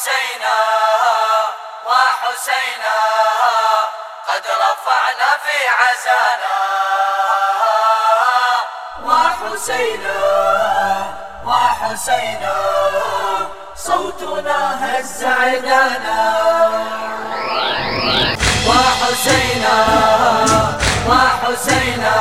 وحسينا وحسينا. قد رفعنا في عزانا. وحسينا وحسينا. صوتنا هز عدانا. وحسينا وحسينا.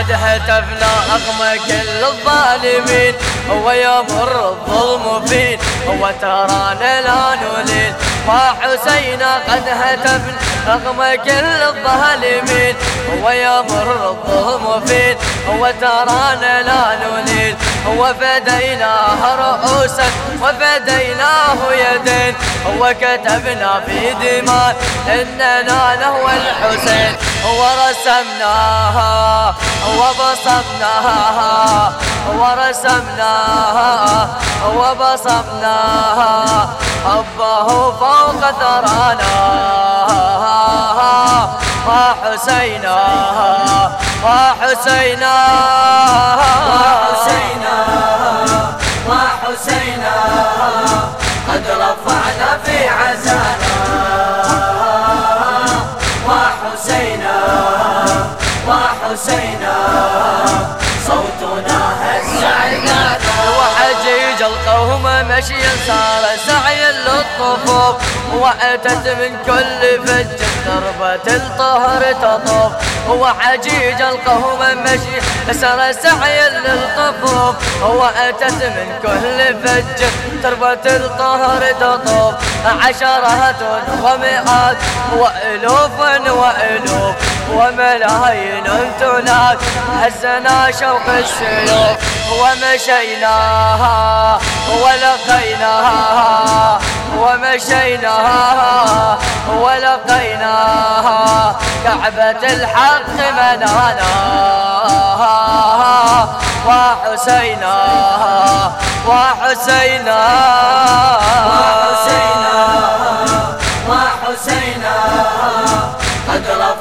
قد هتفنا رغم كل الظالمين هو يمر الظلم فين؟ هو ترانا لا نلين. وحسينا قد هتفنا رغم كل الظالمين هو يمر الظلم فين؟ هو ترانا لا نلين. هو فديناه رؤوسا وفديناه يدين. هو كتبنا في دماء إننا نهو الحسين. ورسمناها وبصمناها ورسمناها وبصمناها. حبه فوق ثرانا وحسينا وحسينا وحسينا صوتنا هز عدانا وحجيج القوم مشيا صار سعيا للطفوف. وأتت من كل فج ضربة الطهر تطوف. وحجيج القوم مشي سار سعيا للطفوف وأتت من كل فج ضربة الطهر تطوف. عشرات ومئات وألوف وألوف. وملايين تناك هزنا شوق السيوف ومشيناها ولقيناها ومشيناها ولقيناها كعبة الحق منانا وحسينا وحسينا وحسينا وحسينا قد رفعنا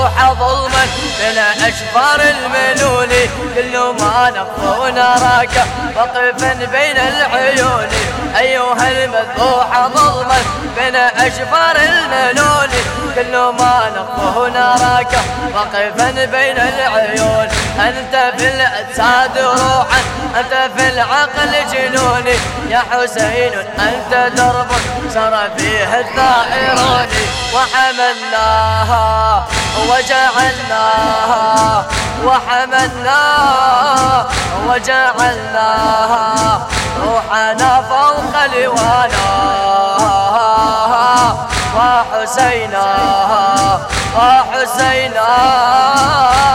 المذبوح ظلما من أشفار المنون. كل ما نقف نراك وقفا بين العيون. أيها المذبوح ظلما من أشفار المنون. كل ما نقف نراك وقفا بين العيون. أنت في الأجساد روحا أنت في العقل جنون. يا حسين أنت درب سر فيه الثائرون وحملناها وجعلناها وحملناها وجعلناها روحنا فوق لوانا. وحسينا وحسينا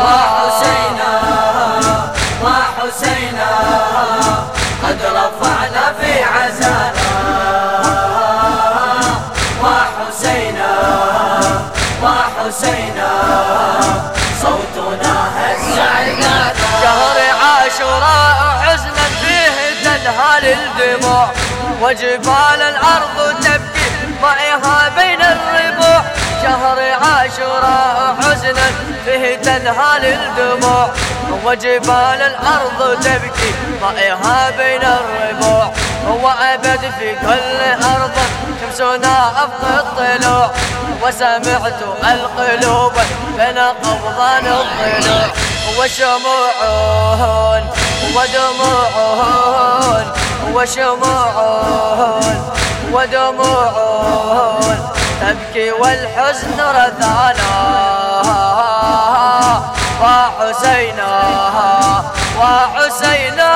وحسينا. وحسينا صوتنا هز عدانا شهر عاشوراء حزنا فيه تنهال الدموع وجبال الأرض تبكي معها بين الربوع. شهر عاشوراء حزنا فيه تنهال الدموع وجبال الأرض تبكي معها بين الربوع. هو أبد في كل أرض. شمسنا أفق الطلوع وسمعت القلوب بين قبضان الضلوع وشموعون ودموعون وشموعون ودموعون تبكي والحزن رثانا وحسينا وحسينا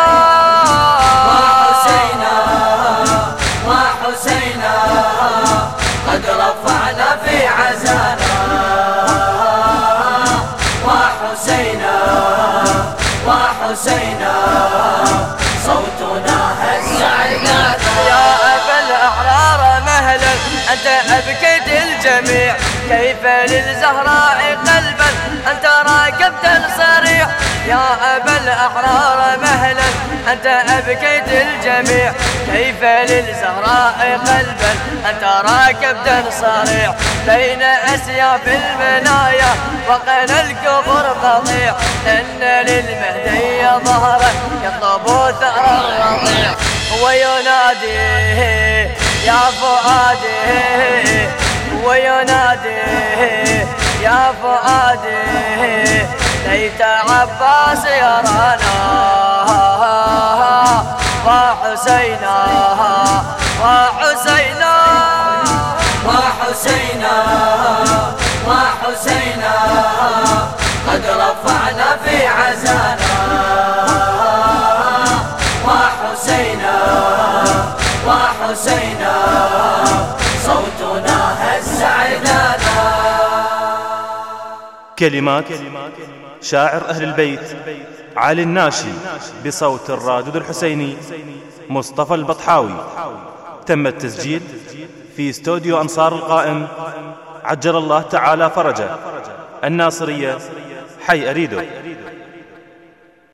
أنت أبكيت الجميع. كيف للزهراء قلبا؟ أنت راكبت صريح يا أبا الأحرار مهلا. أنت أبكيت الجميع. كيف للزهراء قلبا؟ أنت راكبت صريح بين أسياف المنايا وقنا الكفر قطيع. إن للمهدي ظهرا يطلب ثأر الرضيع. ويناديه يا فؤادي ويناديه يا فؤادي ليت عباس يرانا وحسينا وحسينا وحسينا وحسينا صوتنا هز عدانا كلمات شاعر أهل البيت علي الناشي بصوت الرادود الحسيني مصطفى البطحاوي. تم التسجيل في استوديو أنصار القائم عجل الله تعالى فرجه الناصرية حي أريدو.